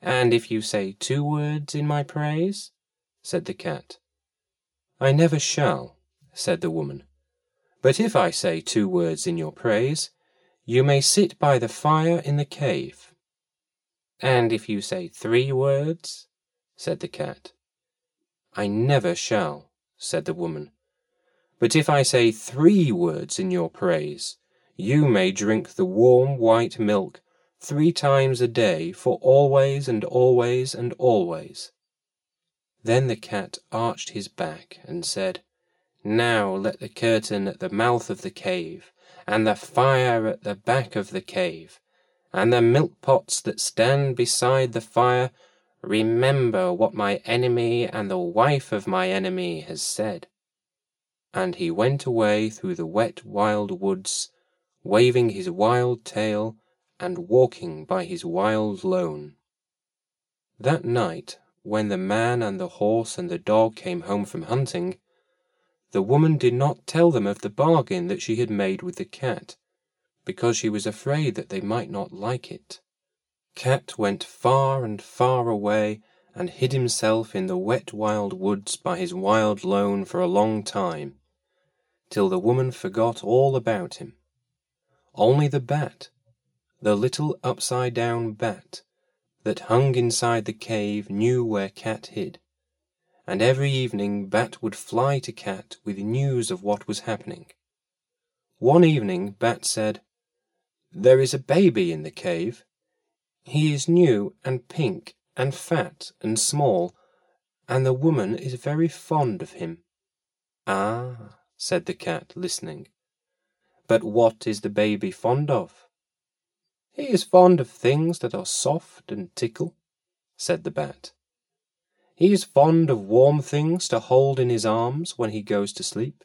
And if you say two words in my praise? said the cat. I never shall, said the woman. But if I say two words in your praise, you may sit by the fire in the cave. And if you say three words? said the cat. I never shall, said the woman. But if I say three words in your praise, you may drink the warm white milk three times a day for always and always and always. Then the cat arched his back and said, Now let the curtain at the mouth of the cave, and the fire at the back of the cave, and the milk pots that stand beside the fire remember what my enemy and the wife of my enemy has said. And he went away through the wet wild woods, waving his wild tail and walking by his wild lone. That night, when the man and the horse and the dog came home from hunting, the woman did not tell them of the bargain that she had made with the cat, because she was afraid that they might not like it. Cat went far and far away and hid himself in the wet wild woods by his wild lone for a long time, till the woman forgot all about him. Only the bat, the little upside down bat that hung inside the cave, knew where Cat hid, and every evening Bat would fly to Cat with news of what was happening. One evening Bat said, There is a baby in the cave. He is new and pink and fat and small, and the woman is very fond of him. Ah, said the cat, listening. But what is the baby fond of? He is fond of things that are soft and tickle, said the bat. He is fond of warm things to hold in his arms when he goes to sleep.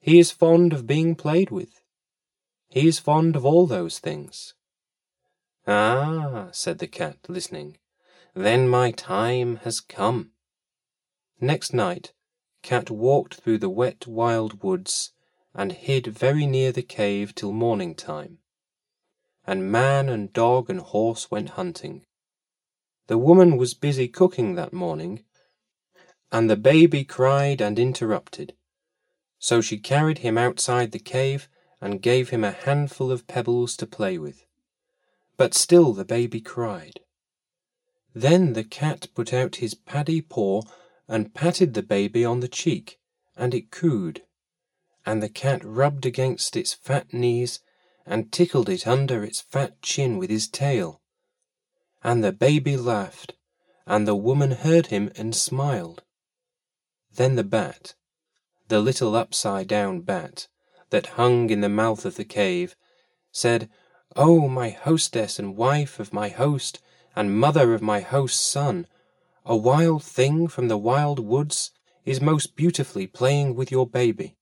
He is fond of being played with. He is fond of all those things. Ah, said the cat, listening, then my time has come. Next night, Cat walked through the wet wild woods and hid very near the cave till morning time and man and dog and horse went hunting. The woman was busy cooking that morning, and the baby cried and interrupted. So she carried him outside the cave and gave him a handful of pebbles to play with. But still the baby cried. Then the cat put out his paddy paw and patted the baby on the cheek, and it cooed. And the cat rubbed against its fat knees and tickled it under its fat chin with his tail. And the baby laughed, and the woman heard him and smiled. Then the bat, the little upside down bat that hung in the mouth of the cave, said, Oh, my hostess and wife of my host, and mother of my host's son, a wild thing from the wild woods is most beautifully playing with your baby.